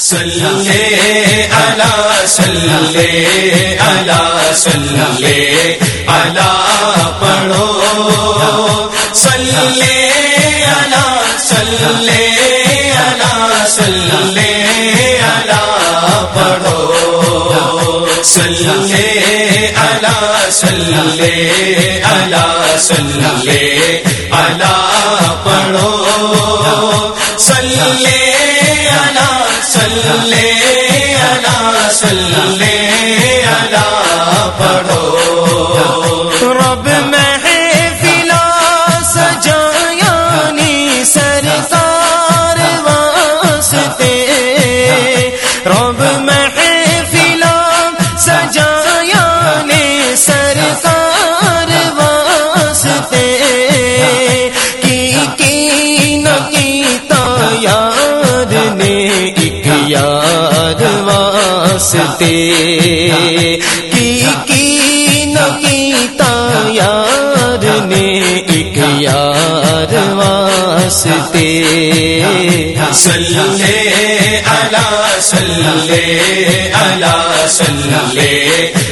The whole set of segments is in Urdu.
سلے اللہ سلے اللہ سلے اللہ پڑھو سلے اللہ سلے اللہ سلے اللہ پڑھو سلے اللہ سلے اللہ سلے اللہ پڑھو سلے وسلم واسطے کی کی نکیتا یار نے ایک یار واسطے۔ سلے اللہ سلے اللہ سلے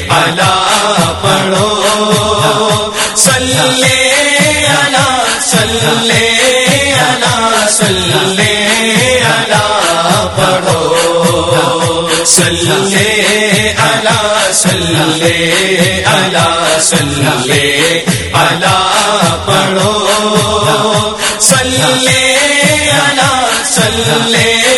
اللہ پڑھو۔ سلے اللہ سلے اللہ سلے سلے اللہ سلے اللہ سلے اللہ پڑھو۔ سلے اللہ سلے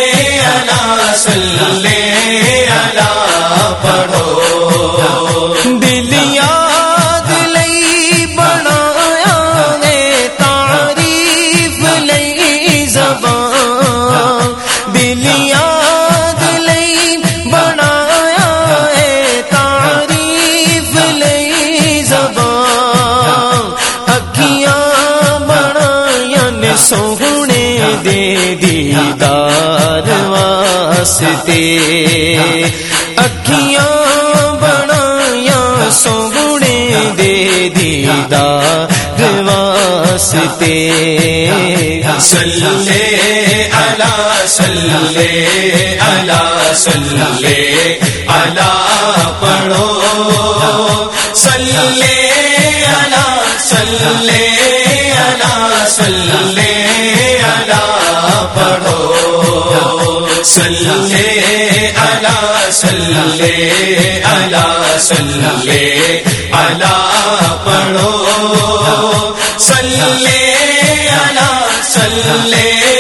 دیدار واسطے اکھیاں بنایا سونے دے دیدار واسطے سلے اللہ سلے اللہ سلے اللہ پڑھو سلے اللہ سلے اللہ سلے پڑھو سلے اللہ سلے اللہ سلے اللہ پڑھو سلے اللہ سلے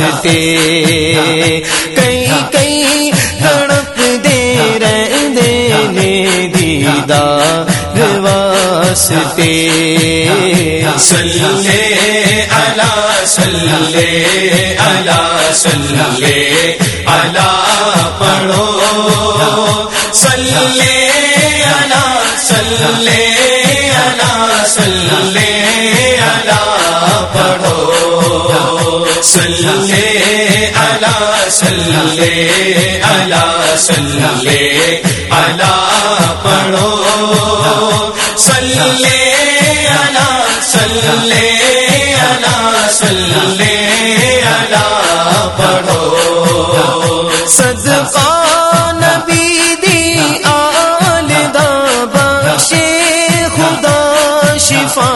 واسطے کئی کئی تڑپ دے رہندے نے دیدار واسطے۔ سلے اللہ سلے اللہ سلے اللہ پڑھو۔ سلے اللہ سلے اللہ سلے سلے اللہ سلے اللہ سلے اللہ پڑھو۔ سلے اللہ سلے اللہ سلے اللہ پڑھو۔ صدقہ نبی دی آل دا بخشے خدا شفا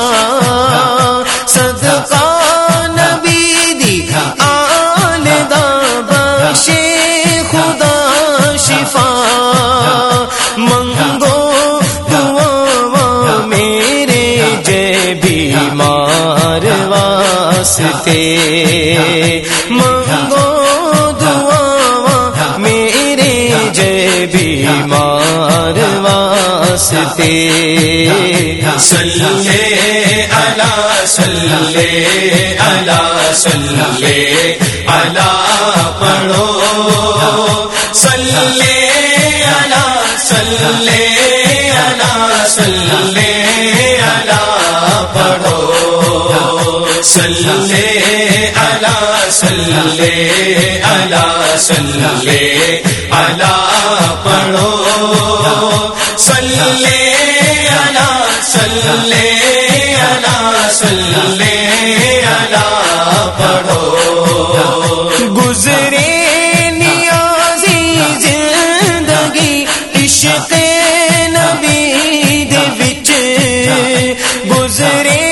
واسطے منگو دعا میرے جے بیمار واسطے۔ سلے اللہ سلے اللہ سلے اللہ پڑھو۔ سلے سلے الا سلے الا پڑھو۔ سلے الا سلے الا سلے الا پڑھو۔ گزرے نیازی زندگی، عشق نبی دے وچ۔ گزرے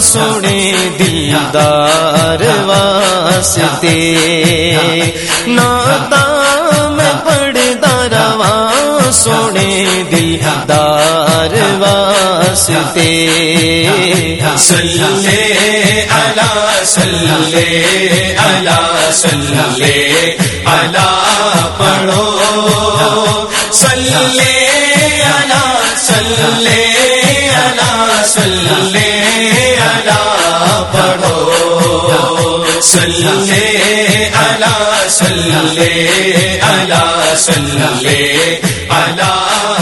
سونے دلدار واسطے۔ نعتاں میں پڑھدا رواں سونے دلدار واسطے۔ سلے الا سلے الا سلے الا پڑھو۔ سلے الا سلے الا سلے سلے الا سلے اللہ سلے اللہ